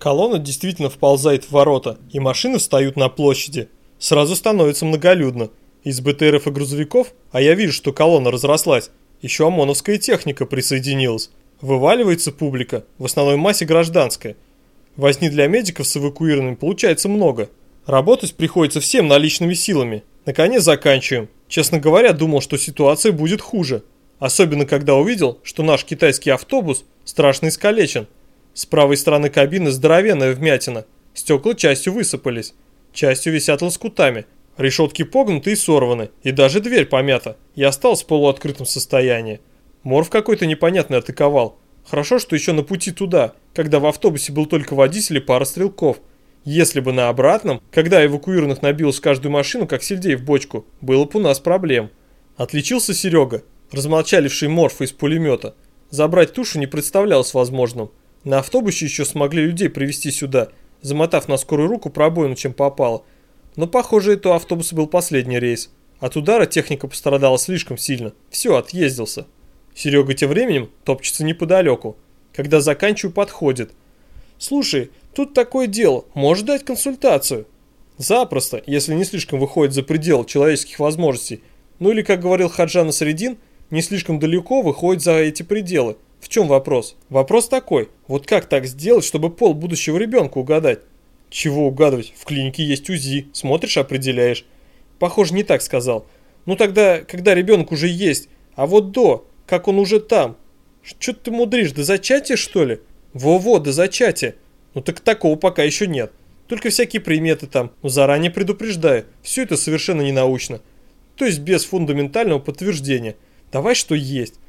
Колонна действительно вползает в ворота, и машины встают на площади. Сразу становится многолюдно. Из БТРов и грузовиков, а я вижу, что колонна разрослась, еще ОМОНовская техника присоединилась. Вываливается публика, в основной массе гражданская. Возни для медиков с эвакуированными получается много. Работать приходится всем наличными силами. Наконец заканчиваем. Честно говоря, думал, что ситуация будет хуже. Особенно, когда увидел, что наш китайский автобус страшно искалечен. С правой стороны кабины здоровенная вмятина. Стекла частью высыпались, частью висят лоскутами. Решетки погнуты и сорваны, и даже дверь помята. Я остался в полуоткрытом состоянии. Морф какой-то непонятный атаковал. Хорошо, что еще на пути туда, когда в автобусе был только водитель и пара стрелков. Если бы на обратном, когда эвакуированных набилось каждую машину, как сельдей в бочку, было бы у нас проблем. Отличился Серега, размолчаливший морфа из пулемета. Забрать тушу не представлялось возможным. На автобусе еще смогли людей привезти сюда, замотав на скорую руку пробоину, чем попало. Но похоже, это у автобуса был последний рейс. От удара техника пострадала слишком сильно. Все, отъездился. Серега тем временем топчется неподалеку. Когда заканчиваю, подходит. «Слушай, тут такое дело, можешь дать консультацию?» «Запросто, если не слишком выходит за пределы человеческих возможностей. Ну или, как говорил Хаджан Средин, не слишком далеко выходит за эти пределы. В чем вопрос? Вопрос такой, вот как так сделать, чтобы пол будущего ребенка угадать? Чего угадывать? В клинике есть УЗИ, смотришь, определяешь. Похоже, не так сказал. Ну тогда, когда ребенок уже есть, а вот до, как он уже там. Что ты мудришь, до зачатия что ли? Во-во, до зачатия. Ну так такого пока еще нет. Только всякие приметы там, но заранее предупреждаю, все это совершенно не научно. То есть без фундаментального подтверждения. Давай что есть.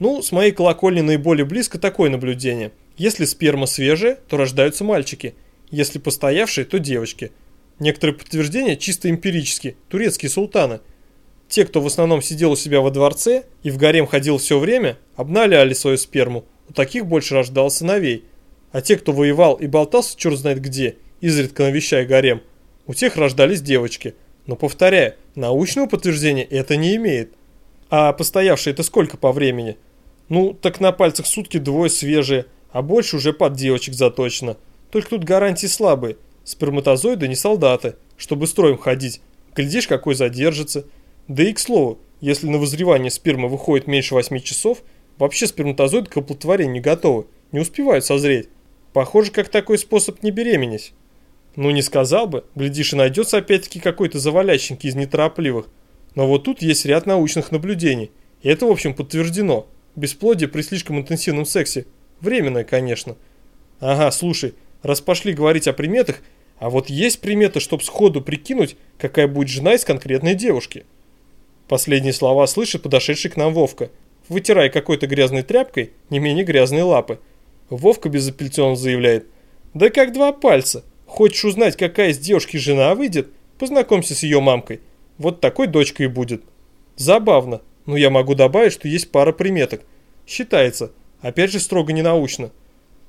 Ну, с моей колокольни наиболее близко такое наблюдение. Если сперма свежая, то рождаются мальчики. Если постоявшие, то девочки. Некоторые подтверждения чисто эмпирические, турецкие султаны. Те, кто в основном сидел у себя во дворце и в гарем ходил все время, обналяли свою сперму. У таких больше рождалось сыновей. А те, кто воевал и болтался черт знает где, изредка навещая гарем, у тех рождались девочки. Но повторяю, научного подтверждения это не имеет. А постоявшие это сколько по времени? Ну, так на пальцах сутки двое свежие, а больше уже под девочек заточено. Только тут гарантии слабые. Сперматозоиды не солдаты, чтобы строем ходить. Глядишь, какой задержится. Да и к слову, если на вызревание сперма выходит меньше 8 часов, вообще сперматозоиды к оплодотворению готовы, не успевают созреть. Похоже, как такой способ не беременеть. Ну не сказал бы, глядишь и найдется опять-таки какой-то завалященький из неторопливых. Но вот тут есть ряд научных наблюдений. И это в общем подтверждено. Бесплодие при слишком интенсивном сексе. Временное, конечно. Ага, слушай, раз пошли говорить о приметах, а вот есть примета, чтобы сходу прикинуть, какая будет жена из конкретной девушки. Последние слова слышит подошедший к нам Вовка, вытирая какой-то грязной тряпкой не менее грязные лапы. Вовка безапелляционно заявляет, да как два пальца. Хочешь узнать, какая из девушки жена выйдет? Познакомься с ее мамкой. Вот такой дочкой и будет. Забавно, но я могу добавить, что есть пара приметок. Считается, опять же строго ненаучно.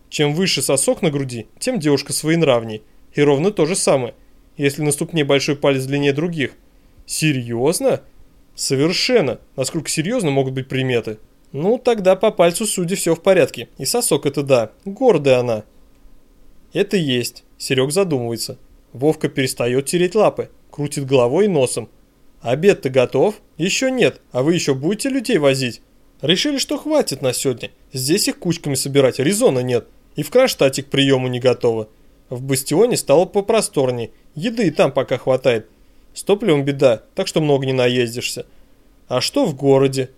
Чем выше сосок на груди, тем девушка своенравней. И ровно то же самое, если на ступне большой палец длиннее других. Серьезно? Совершенно. Насколько серьезно могут быть приметы? Ну, тогда по пальцу судя все в порядке. И сосок это да, гордая она. Это есть. Серег задумывается. Вовка перестает тереть лапы, крутит головой и носом. Обед-то готов? Еще нет, а вы еще будете людей возить? Решили, что хватит на сегодня. Здесь их кучками собирать, резона нет. И в Кронштадте к приему не готово. В Бастионе стало попросторнее, еды и там пока хватает. С топливом беда, так что много не наездишься. А что в городе?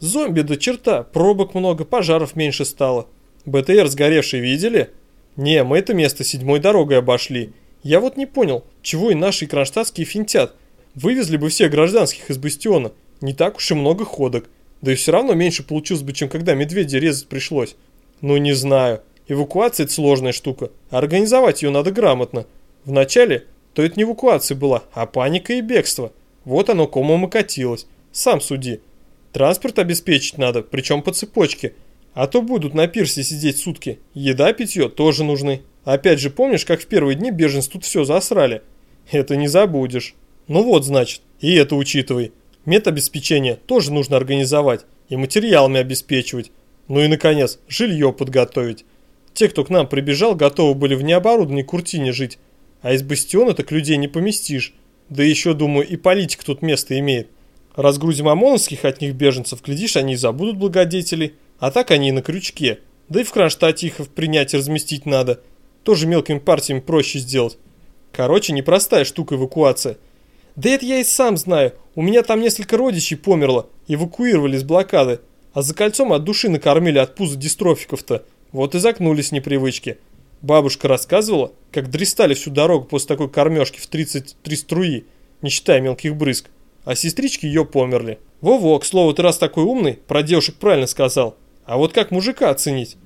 Зомби до черта, пробок много, пожаров меньше стало. БТР сгоревший видели? Не, мы это место седьмой дорогой обошли. Я вот не понял, чего и наши кронштадтские финтят. Вывезли бы всех гражданских из бастиона. Не так уж и много ходок. Да и все равно меньше получилось бы, чем когда медведя резать пришлось. Ну не знаю. Эвакуация это сложная штука. Организовать ее надо грамотно. Вначале то это не эвакуация была, а паника и бегство. Вот оно комом и катилось. Сам суди. Транспорт обеспечить надо, причем по цепочке. А то будут на пирсе сидеть сутки. Еда, питье тоже нужны. Опять же, помнишь, как в первые дни беженцы тут все засрали? Это не забудешь. Ну вот, значит, и это учитывай. Медобеспечение тоже нужно организовать и материалами обеспечивать. Ну и, наконец, жилье подготовить. Те, кто к нам прибежал, готовы были в необорудованной куртине жить. А из бастиона так людей не поместишь. Да еще, думаю, и политик тут место имеет. Разгрузим ОМОНовских от них беженцев, глядишь, они и забудут благодетелей. А так они и на крючке. Да и в Кронштадте их принять и разместить надо. Тоже мелкими партиями проще сделать. Короче, непростая штука эвакуация. Да это я и сам знаю. У меня там несколько родичей померло. Эвакуировали с блокады. А за кольцом от души накормили от пуза дистрофиков-то. Вот и загнулись непривычки. Бабушка рассказывала, как дристали всю дорогу после такой кормежки в 33 струи, не считая мелких брызг. А сестрички ее померли. Во-во, к слову, ты раз такой умный, про девушек правильно сказал. А вот как мужика оценить?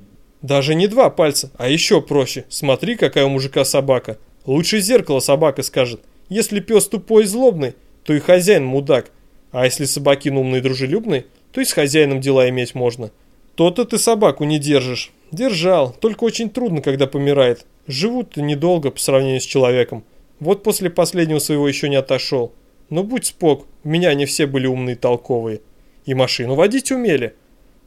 Даже не два пальца, а еще проще. Смотри, какая у мужика собака. Лучше зеркало собака скажет. Если пес тупой и злобный, то и хозяин мудак. А если собакин умный и дружелюбный, то и с хозяином дела иметь можно. То-то ты собаку не держишь. Держал, только очень трудно, когда помирает. Живут-то недолго по сравнению с человеком. Вот после последнего своего еще не отошел. Но будь спок, у меня они все были умные и толковые. И машину водить умели.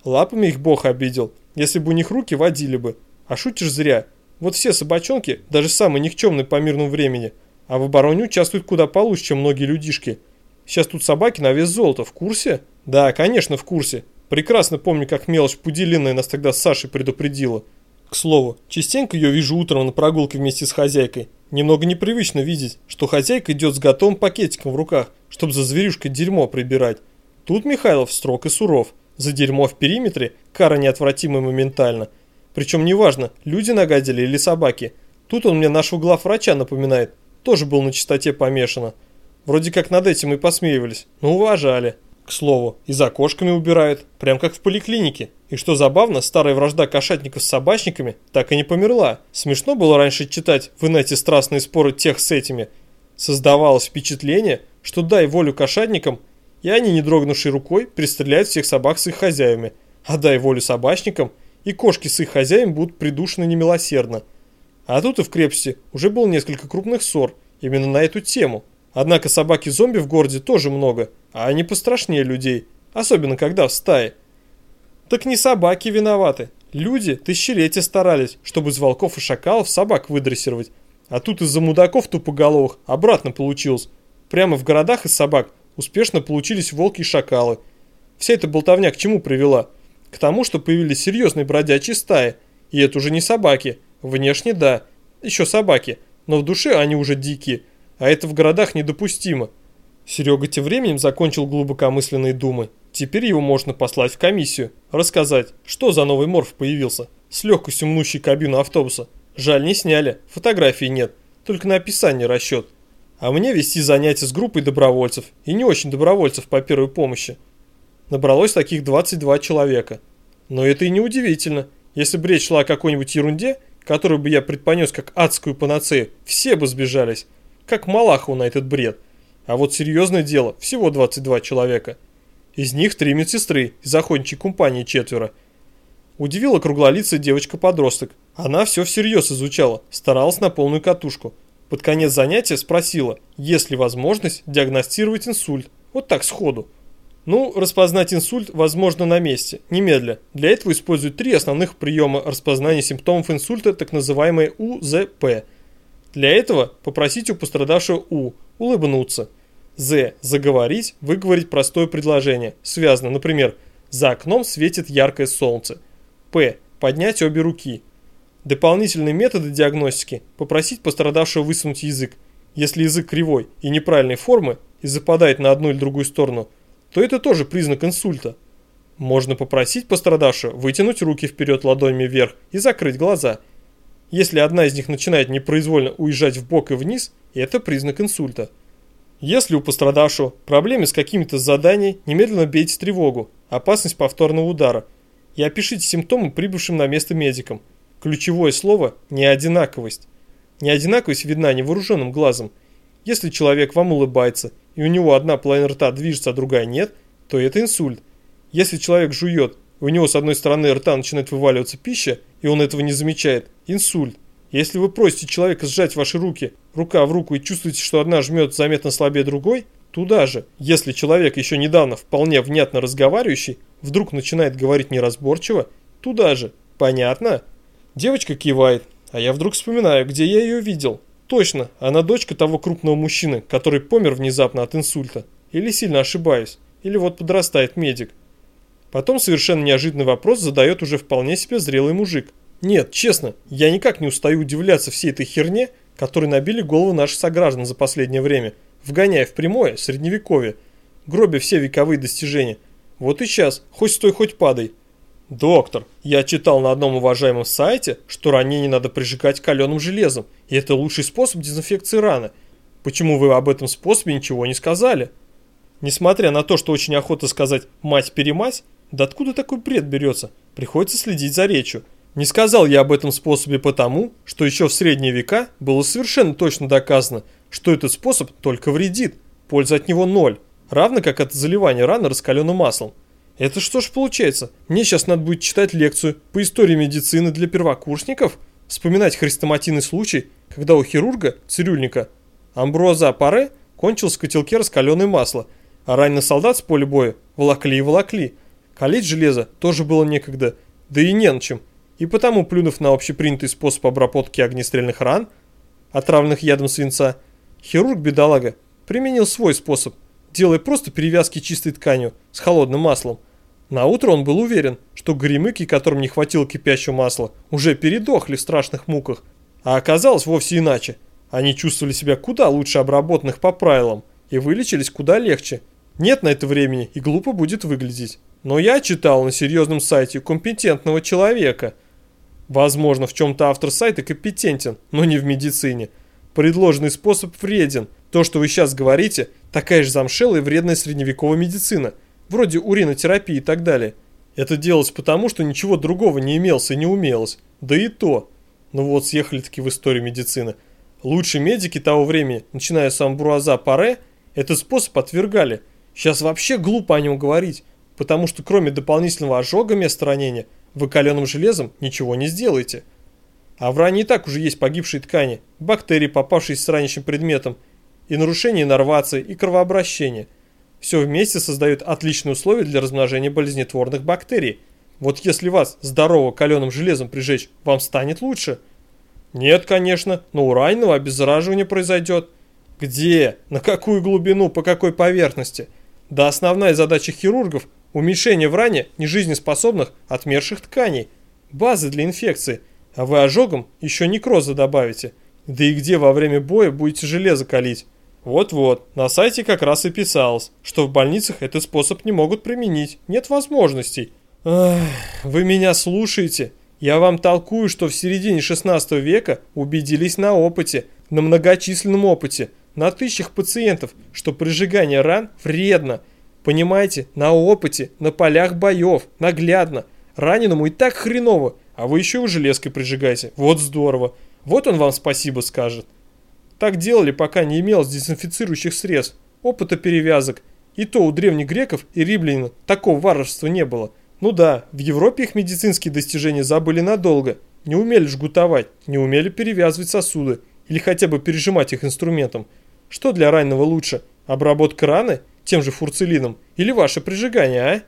Лапами их бог обидел. Если бы у них руки, водили бы. А шутишь зря. Вот все собачонки, даже самые никчемные по мирному времени, а в обороне участвуют куда получше, чем многие людишки. Сейчас тут собаки на вес золота, в курсе? Да, конечно, в курсе. Прекрасно помню, как мелочь Пуделиная нас тогда с Сашей предупредила. К слову, частенько ее вижу утром на прогулке вместе с хозяйкой. Немного непривычно видеть, что хозяйка идет с готовым пакетиком в руках, чтобы за зверюшкой дерьмо прибирать. Тут Михайлов строг и суров. За дерьмо в периметре кара неотвратима моментально. Причем неважно, люди нагадили или собаки. Тут он мне нашего главврача напоминает. Тоже был на чистоте помешано. Вроде как над этим и посмеивались, но уважали. К слову, и за кошками убирают, прям как в поликлинике. И что забавно, старая вражда кошатников с собачниками так и не померла. Смешно было раньше читать в инете страстные споры тех с этими. Создавалось впечатление, что дай волю кошатникам, и они, не дрогнувшей рукой, пристреляют всех собак с их хозяевами. А дай волю собачникам, и кошки с их хозяевами будут придушены немилосердно. А тут и в крепости уже было несколько крупных ссор именно на эту тему. Однако собаки-зомби в городе тоже много, а они пострашнее людей, особенно когда в стае. Так не собаки виноваты. Люди тысячелетия старались, чтобы из волков и шакалов собак выдрессировать. А тут из-за мудаков тупоголовых обратно получилось. Прямо в городах из собак успешно получились волки и шакалы. Вся эта болтовня к чему привела? К тому, что появились серьезные бродячие стаи. И это уже не собаки. Внешне да, еще собаки. Но в душе они уже дикие – а это в городах недопустимо. Серега тем временем закончил глубокомысленные думы. Теперь его можно послать в комиссию, рассказать, что за новый морф появился, с легкостью мнущий кабину автобуса. Жаль, не сняли, фотографий нет, только на описание расчет. А мне вести занятия с группой добровольцев, и не очень добровольцев по первой помощи. Набралось таких 22 человека. Но это и не удивительно. Если бы речь шла о какой-нибудь ерунде, которую бы я предпонес как адскую панацею, все бы сбежались как Малахову на этот бред. А вот серьезное дело, всего 22 человека. Из них три медсестры, из охотничьей компании четверо. Удивила круглолицая девочка-подросток. Она все всерьез изучала, старалась на полную катушку. Под конец занятия спросила, есть ли возможность диагностировать инсульт. Вот так сходу. Ну, распознать инсульт возможно на месте, немедля. Для этого используют три основных приема распознания симптомов инсульта, так называемые УЗП – для этого попросите у пострадавшего У улыбнуться. З. Заговорить, выговорить простое предложение. Связано, например, «За окном светит яркое солнце». П. Поднять обе руки. Дополнительные методы диагностики – попросить пострадавшего высунуть язык. Если язык кривой и неправильной формы и западает на одну или другую сторону, то это тоже признак инсульта. Можно попросить пострадавшего вытянуть руки вперед ладонями вверх и закрыть глаза – если одна из них начинает непроизвольно уезжать в бок и вниз, это признак инсульта. Если у пострадавшего проблемы с какими-то заданиями, немедленно бейте тревогу, опасность повторного удара, и опишите симптомы прибывшим на место медикам. Ключевое слово – неодинаковость. Неодинаковость видна невооруженным глазом. Если человек вам улыбается, и у него одна половина рта движется, а другая нет, то это инсульт. Если человек жует, у него с одной стороны рта начинает вываливаться пища, и он этого не замечает. Инсульт. Если вы просите человека сжать ваши руки, рука в руку, и чувствуете, что одна жмет заметно слабее другой, туда же. Если человек еще недавно вполне внятно разговаривающий, вдруг начинает говорить неразборчиво, туда же. Понятно? Девочка кивает, а я вдруг вспоминаю, где я ее видел. Точно, она дочка того крупного мужчины, который помер внезапно от инсульта. Или сильно ошибаюсь, или вот подрастает медик. Потом совершенно неожиданный вопрос задает уже вполне себе зрелый мужик. Нет, честно, я никак не устаю удивляться всей этой херне, которой набили головы наши сограждан за последнее время, вгоняя в прямое средневековье, гробя все вековые достижения. Вот и сейчас, хоть стой, хоть падай. Доктор, я читал на одном уважаемом сайте, что ранение надо прижигать каленым железом, и это лучший способ дезинфекции раны. Почему вы об этом способе ничего не сказали? Несмотря на то, что очень охота сказать «мать-перемать», да откуда такой бред берется? Приходится следить за речью. Не сказал я об этом способе потому, что еще в средние века было совершенно точно доказано, что этот способ только вредит, польза от него ноль, равно как от заливания раны раскаленным маслом. Это что ж получается? Мне сейчас надо будет читать лекцию по истории медицины для первокурсников? Вспоминать хрестоматийный случай, когда у хирурга, цирюльника, Амброза Паре кончилось в котелке раскаленное масло, а раненый солдат с поля боя волокли и волокли. Калить железо тоже было некогда, да и не на чем. И потому, плюнув на общепринятый способ обработки огнестрельных ран, отравленных ядом свинца, хирург-бедолага применил свой способ, делая просто перевязки чистой тканью с холодным маслом. На утро он был уверен, что горемыки, которым не хватило кипящего масла, уже передохли в страшных муках. А оказалось вовсе иначе. Они чувствовали себя куда лучше обработанных по правилам и вылечились куда легче. Нет на это времени и глупо будет выглядеть. Но я читал на серьезном сайте компетентного человека. Возможно, в чем-то автор сайта компетентен, но не в медицине. Предложенный способ вреден. То, что вы сейчас говорите, такая же замшелая и вредная средневековая медицина, вроде уринотерапии и так далее. Это делалось потому, что ничего другого не имелось и не умелось. Да и то. Ну вот, съехали-таки в историю медицины. Лучшие медики того времени, начиная с Амбруаза Паре, этот способ отвергали. Сейчас вообще глупо о нем говорить, потому что кроме дополнительного ожога места ранения, вы каленым железом ничего не сделаете. А в ране и так уже есть погибшие ткани, бактерии, попавшие с ранящим предметом, и нарушение иннервации, и кровообращение. Все вместе создает отличные условия для размножения болезнетворных бактерий. Вот если вас здорово каленым железом прижечь, вам станет лучше? Нет, конечно, но у раненого обеззараживание произойдет. Где? На какую глубину? По какой поверхности? Да основная задача хирургов – уменьшение в ране нежизнеспособных отмерших тканей. Базы для инфекции. А вы ожогом еще некроза добавите. Да и где во время боя будете железо калить? Вот-вот, на сайте как раз и писалось, что в больницах этот способ не могут применить, нет возможностей. Ах, вы меня слушаете? Я вам толкую, что в середине 16 века убедились на опыте, на многочисленном опыте, на тысячах пациентов, что прижигание ран вредно. Понимаете, на опыте, на полях боев, наглядно. Раненому и так хреново, а вы еще и железкой прижигаете. Вот здорово. Вот он вам спасибо скажет. Так делали, пока не имелось дезинфицирующих средств, опыта перевязок. И то у древних греков и римлян такого варварства не было. Ну да, в Европе их медицинские достижения забыли надолго. Не умели жгутовать, не умели перевязывать сосуды или хотя бы пережимать их инструментом. Что для раненого лучше, обработка раны тем же фурцелином или ваше прижигание, а?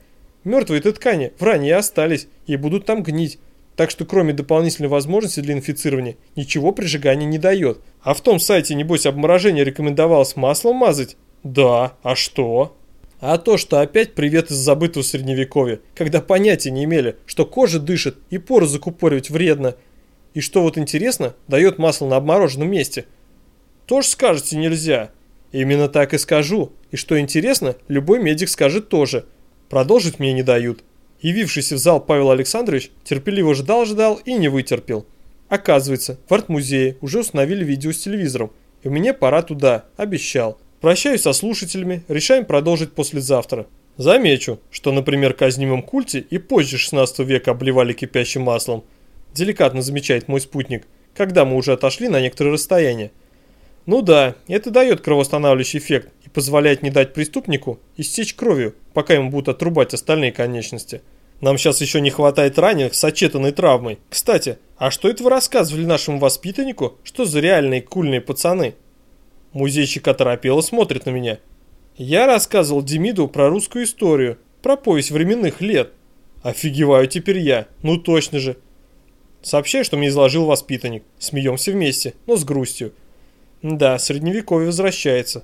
Мертвые-то ткани в ране остались и будут там гнить. Так что кроме дополнительной возможности для инфицирования, ничего прижигания не дает. А в том сайте, небось, обморожение рекомендовалось маслом мазать? Да, а что? А то, что опять привет из забытого средневековья, когда понятия не имели, что кожа дышит и поры закупоривать вредно. И что вот интересно, дает масло на обмороженном месте. Тоже скажете нельзя. Именно так и скажу. И что интересно, любой медик скажет тоже. Продолжить мне не дают. Явившийся в зал Павел Александрович терпеливо ждал-ждал и не вытерпел. Оказывается, в арт-музее уже установили видео с телевизором, и мне пора туда, обещал. Прощаюсь со слушателями, решаем продолжить послезавтра. Замечу, что, например, казнимом культе и позже 16 века обливали кипящим маслом. Деликатно замечает мой спутник, когда мы уже отошли на некоторое расстояние. Ну да, это дает кровоостанавливающий эффект и позволяет не дать преступнику истечь кровью, пока ему будут отрубать остальные конечности. Нам сейчас еще не хватает раненых с очетанной травмой. Кстати, а что это вы рассказывали нашему воспитаннику? Что за реальные кульные пацаны? Музейщик оторопело смотрит на меня. Я рассказывал Демиду про русскую историю, про повесть временных лет. Офигеваю теперь я, ну точно же. Сообщаю, что мне изложил воспитанник. Смеемся вместе, но с грустью. Да, средневековье возвращается.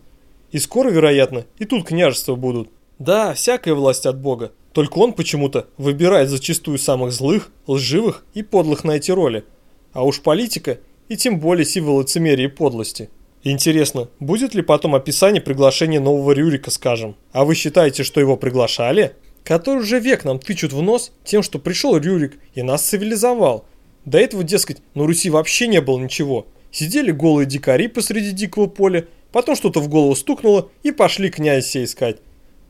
И скоро, вероятно, и тут княжества будут. Да, всякая власть от Бога. Только он почему-то выбирает зачастую самых злых, лживых и подлых на эти роли. А уж политика, и тем более символ лицемерия и подлости. Интересно, будет ли потом описание приглашения нового Рюрика, скажем? А вы считаете, что его приглашали? Который уже век нам тычут в нос тем, что пришел Рюрик и нас цивилизовал. До этого, дескать, на Руси вообще не было ничего. Сидели голые дикари посреди дикого поля, потом что-то в голову стукнуло и пошли князя искать.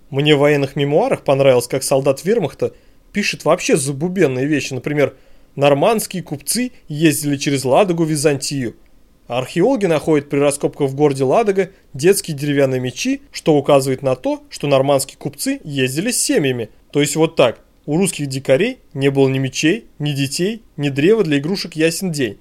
Мне в военных мемуарах понравилось, как солдат вермахта пишет вообще забубенные вещи, например, нормандские купцы ездили через Ладогу в Византию, Археологи находят при раскопках в городе Ладога детские деревянные мечи, что указывает на то, что нормандские купцы ездили с семьями. То есть вот так, у русских дикарей не было ни мечей, ни детей, ни древа для игрушек ясен день.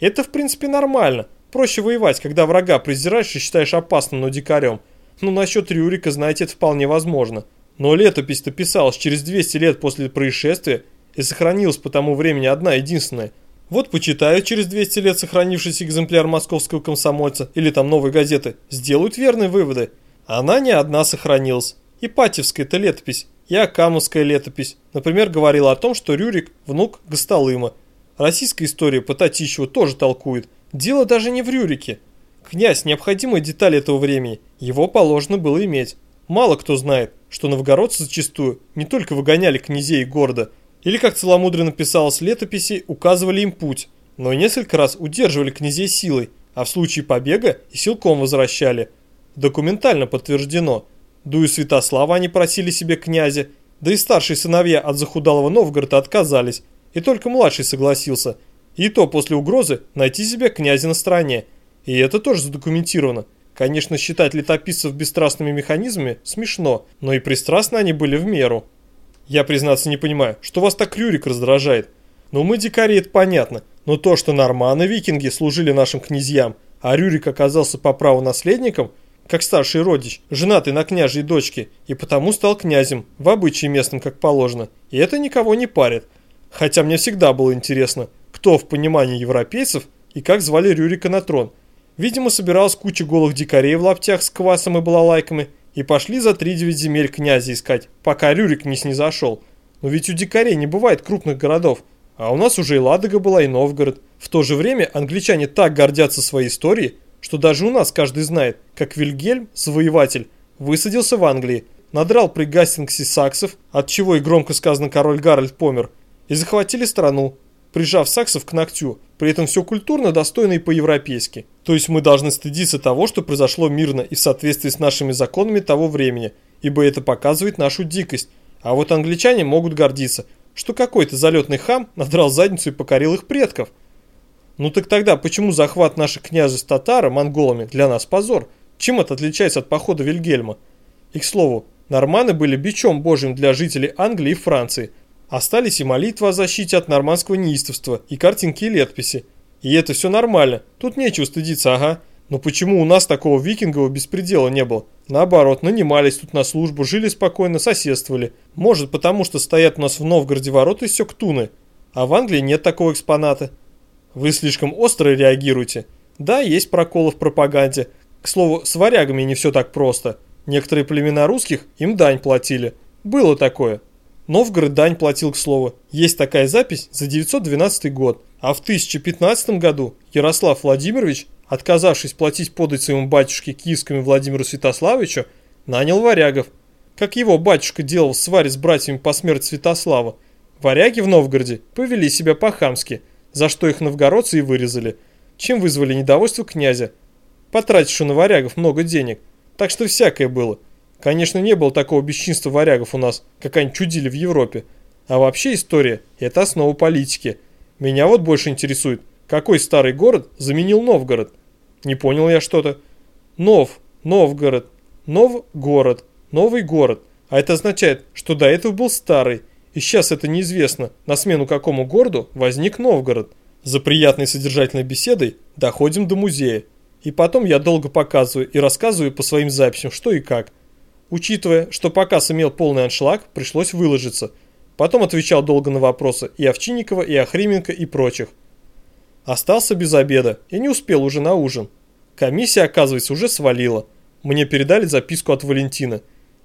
Это в принципе нормально. Проще воевать, когда врага презираешь и считаешь опасным, но дикарем. Ну насчет Рюрика, знаете, это вполне возможно. Но летопись-то писалась через 200 лет после происшествия и сохранилась по тому времени одна единственная – вот почитаю через 200 лет сохранившийся экземпляр московского комсомольца или там новой газеты, сделают верные выводы. Она не одна сохранилась. И Патевская-то летопись, и Акамовская летопись, например, говорила о том, что Рюрик – внук Гастолыма. Российская история по Татищеву тоже толкует. Дело даже не в Рюрике. Князь – необходимая деталь этого времени, его положено было иметь. Мало кто знает, что новгородцы зачастую не только выгоняли князей города – или, как целомудренно писалось в летописи, указывали им путь, но и несколько раз удерживали князей силой, а в случае побега и силком возвращали. Документально подтверждено. Дую Святослава они просили себе князя, да и старшие сыновья от захудалого Новгорода отказались, и только младший согласился. И то после угрозы найти себе князя на стороне. И это тоже задокументировано. Конечно, считать летописцев бесстрастными механизмами смешно, но и пристрастны они были в меру. Я, признаться, не понимаю, что вас так Рюрик раздражает. Ну, мы дикари, это понятно. Но то, что норманы-викинги служили нашим князьям, а Рюрик оказался по праву наследником, как старший родич, женатый на княжьей дочке, и потому стал князем, в обычае местном, как положено. И это никого не парит. Хотя мне всегда было интересно, кто в понимании европейцев и как звали Рюрика на трон. Видимо, собиралась куча голых дикарей в лаптях с квасом и балалайками – и пошли за три девять земель князя искать, пока Рюрик не снизошел. Но ведь у дикарей не бывает крупных городов, а у нас уже и Ладога была, и Новгород. В то же время англичане так гордятся своей историей, что даже у нас каждый знает, как Вильгельм, завоеватель, высадился в Англии, надрал при Гастингсе саксов, от чего и громко сказано король Гарольд помер, и захватили страну, прижав саксов к ногтю, при этом все культурно, достойно и по-европейски. То есть мы должны стыдиться того, что произошло мирно и в соответствии с нашими законами того времени, ибо это показывает нашу дикость. А вот англичане могут гордиться, что какой-то залетный хам надрал задницу и покорил их предков. Ну так тогда почему захват наших княжеств татара монголами для нас позор? Чем это отличается от похода Вильгельма? И к слову, норманы были бичом божьим для жителей Англии и Франции – Остались и молитва о защите от нормандского неистовства, и картинки и летописи. И это все нормально, тут нечего стыдиться, ага. Но почему у нас такого викингового беспредела не было? Наоборот, нанимались тут на службу, жили спокойно, соседствовали. Может, потому что стоят у нас в Новгороде ворота из сёктуны, а в Англии нет такого экспоната. Вы слишком остро реагируете. Да, есть проколы в пропаганде. К слову, с варягами не все так просто. Некоторые племена русских им дань платили. Было такое. Новгород дань платил к слову. Есть такая запись за 912 год. А в 1015 году Ярослав Владимирович, отказавшись платить подать своему батюшке киевскому Владимиру Святославичу, нанял варягов. Как его батюшка делал в сваре с братьями по смерти Святослава. Варяги в Новгороде повели себя по-хамски, за что их новгородцы и вырезали, чем вызвали недовольство князя, потратившего на варягов много денег. Так что всякое было – Конечно, не было такого бесчинства варягов у нас, как они чудили в Европе. А вообще история – это основа политики. Меня вот больше интересует, какой старый город заменил Новгород? Не понял я что-то. Нов, Новгород, Новгород, новый город. А это означает, что до этого был старый. И сейчас это неизвестно, на смену какому городу возник Новгород. За приятной содержательной беседой доходим до музея. И потом я долго показываю и рассказываю по своим записям, что и как – Учитывая, что показ имел полный аншлаг, пришлось выложиться. Потом отвечал долго на вопросы и Овчинникова, и Охрименко, и прочих. Остался без обеда и не успел уже на ужин. Комиссия, оказывается, уже свалила. Мне передали записку от Валентина,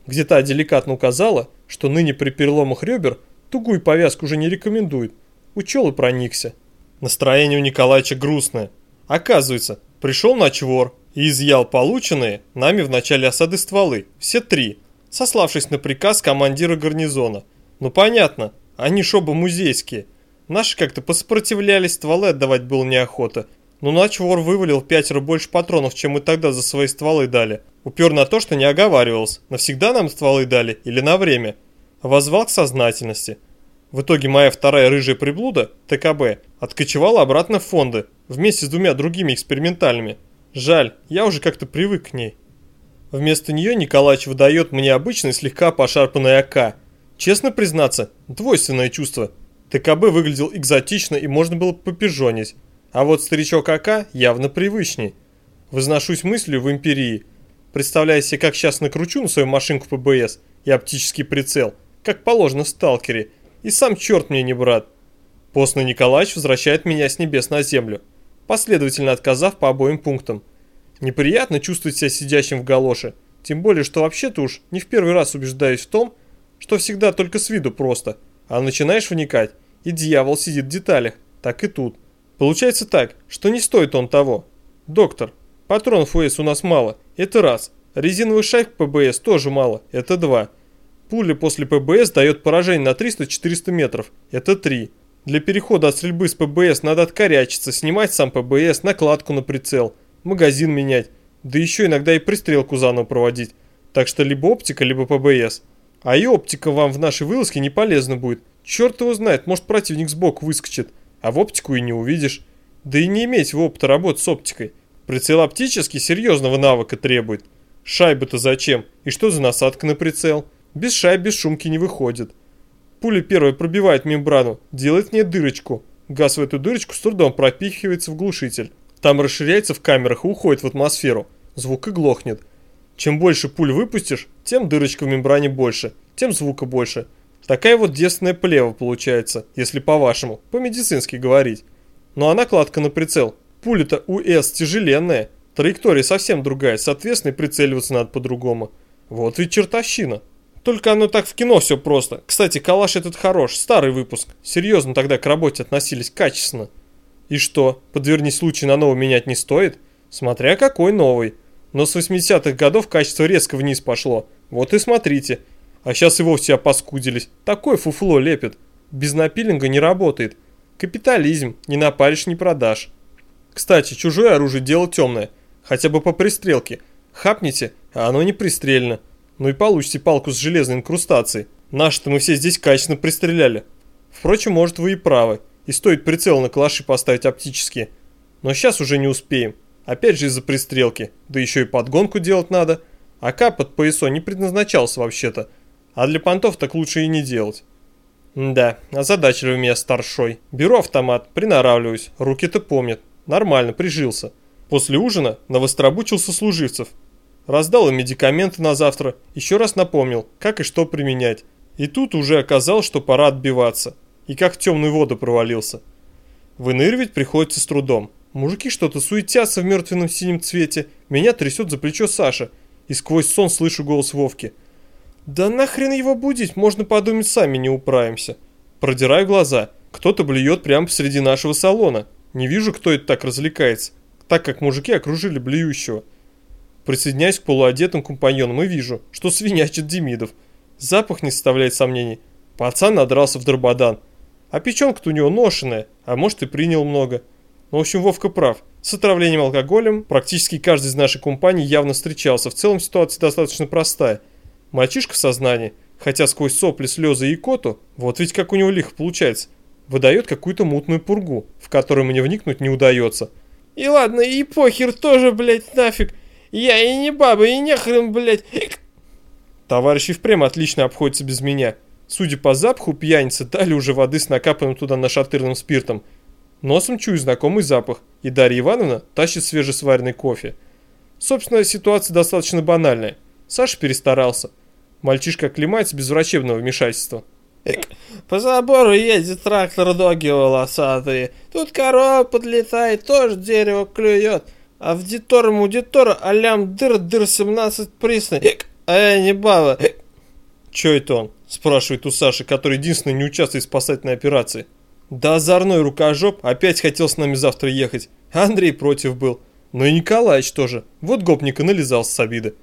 где та деликатно указала, что ныне при переломах ребер тугую повязку уже не рекомендуют. Учел и проникся. Настроение у Николаевича грустное. Оказывается, пришел ночвор и изъял полученные нами в начале осады стволы, все три, сославшись на приказ командира гарнизона. Ну понятно, они ж оба музейские. Наши как-то посопротивлялись, стволы отдавать было неохота. Но ночвор вывалил пятеро больше патронов, чем мы тогда за свои стволы дали. Упер на то, что не оговаривался, навсегда нам стволы дали или на время. Возвал к сознательности. В итоге моя вторая рыжая приблуда, ТКБ, откочевала обратно в фонды, вместе с двумя другими экспериментальными. Жаль, я уже как-то привык к ней. Вместо нее Николаевич выдает мне обычный слегка пошарпанный АК. Честно признаться, двойственное чувство. ТКБ выглядел экзотично и можно было попижонить. А вот старичок АК явно привычней. Возношусь мыслью в империи. Представляя себе, как сейчас накручу на свою машинку ПБС и оптический прицел, как положено в сталкере, и сам черт мне не брат. Постный Николаевич возвращает меня с небес на землю, последовательно отказав по обоим пунктам. Неприятно чувствовать себя сидящим в галоше, тем более, что вообще-то уж не в первый раз убеждаюсь в том, что всегда только с виду просто, а начинаешь вникать, и дьявол сидит в деталях, так и тут. Получается так, что не стоит он того. Доктор, патронов УС у нас мало, это раз. Резиновых шайб ПБС тоже мало, это два. Пуля после ПБС дает поражение на 300-400 метров, это три. Для перехода от стрельбы с ПБС надо откорячиться, снимать сам ПБС, накладку на прицел, магазин менять, да еще иногда и пристрелку заново проводить. Так что либо оптика, либо ПБС. А и оптика вам в нашей вылазке не полезна будет. Черт его знает, может противник сбоку выскочит а в оптику и не увидишь. Да и не иметь в опыта работы с оптикой. Прицел оптический серьезного навыка требует. Шайбы-то зачем? И что за насадка на прицел? Без шайб без шумки не выходит. Пуля первая пробивает мембрану, делает в ней дырочку. Газ в эту дырочку с трудом пропихивается в глушитель. Там расширяется в камерах и уходит в атмосферу. Звук и глохнет. Чем больше пуль выпустишь, тем дырочка в мембране больше, тем звука больше – Такая вот девственная плева получается, если по-вашему, по-медицински говорить. Ну а накладка на прицел. Пуля-то УС тяжеленная, траектория совсем другая, соответственно прицеливаться надо по-другому. Вот ведь чертовщина. Только оно так в кино все просто. Кстати, калаш этот хорош, старый выпуск. Серьезно тогда к работе относились качественно. И что, подверни случай на новый менять не стоит? Смотря какой новый. Но с 80-х годов качество резко вниз пошло. Вот и смотрите. А сейчас и вовсе опаскудились. Такое фуфло лепит. Без напилинга не работает. Капитализм. Не напалишь, не продашь. Кстати, чужое оружие дело темное. Хотя бы по пристрелке. Хапните, а оно не пристрельно. Ну и получите палку с железной инкрустацией. Наши-то мы все здесь качественно пристреляли. Впрочем, может вы и правы. И стоит прицел на калаши поставить оптические. Но сейчас уже не успеем. Опять же из-за пристрелки. Да еще и подгонку делать надо. А под ПСО не предназначался вообще-то. А для понтов так лучше и не делать. Да, озадачили меня старшой. Беру автомат, приноравливаюсь, руки-то помнят. Нормально, прижился. После ужина навострабучился служивцев. Раздал им медикаменты на завтра, еще раз напомнил, как и что применять. И тут уже оказалось, что пора отбиваться. И как в темную воду провалился. Выныривать приходится с трудом. Мужики что-то суетятся в мертвенном синем цвете. Меня трясет за плечо Саша. И сквозь сон слышу голос Вовки – да нахрен его будить, можно подумать, сами не управимся. Продираю глаза. Кто-то блюет прямо посреди нашего салона. Не вижу, кто это так развлекается, так как мужики окружили блюющего. Присоединяюсь к полуодетым компаньонам и вижу, что свинячит Демидов. Запах не составляет сомнений. Пацан надрался в дрободан. А печенка-то у него ношеная, а может и принял много. Ну, в общем, Вовка прав. С отравлением алкоголем практически каждый из нашей компании явно встречался. В целом ситуация достаточно простая – Мальчишка в сознании, хотя сквозь сопли, слезы и коту, вот ведь как у него лихо получается, выдает какую-то мутную пургу, в которую мне вникнуть не удается. И ладно, и похер тоже, блядь, нафиг. Я и не баба, и нехрен, блядь. Товарищи впрямь отлично обходятся без меня. Судя по запаху, пьяницы дали уже воды с накапанным туда нашатырным спиртом. Носом чую знакомый запах, и Дарья Ивановна тащит свежесваренный кофе. Собственно, ситуация достаточно банальная. Саша перестарался. Мальчишка оклемается без врачебного вмешательства. По забору едет трактор доги волосатые. Тут корова подлетает, тоже дерево клюет. А у дитора алям дыр-дыр 17 присный. А я не баба. Чё это он? Спрашивает у Саши, который единственный не участвует в спасательной операции. Да озорной рукожоп опять хотел с нами завтра ехать. Андрей против был. Ну и Николаевич тоже. Вот гопник и нализался с обиды.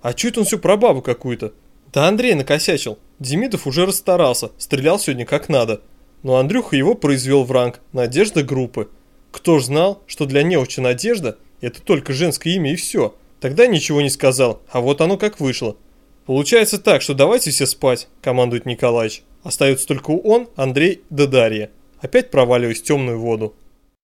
А чё это он все про бабу какую-то? Да Андрей накосячил. Демидов уже расстарался, стрелял сегодня как надо. Но Андрюха его произвел в ранг «Надежда группы». Кто ж знал, что для неуча Надежда – это только женское имя и все. Тогда ничего не сказал, а вот оно как вышло. Получается так, что давайте все спать, командует Николаевич. Остается только он, Андрей да Дарья. Опять проваливаясь в темную воду.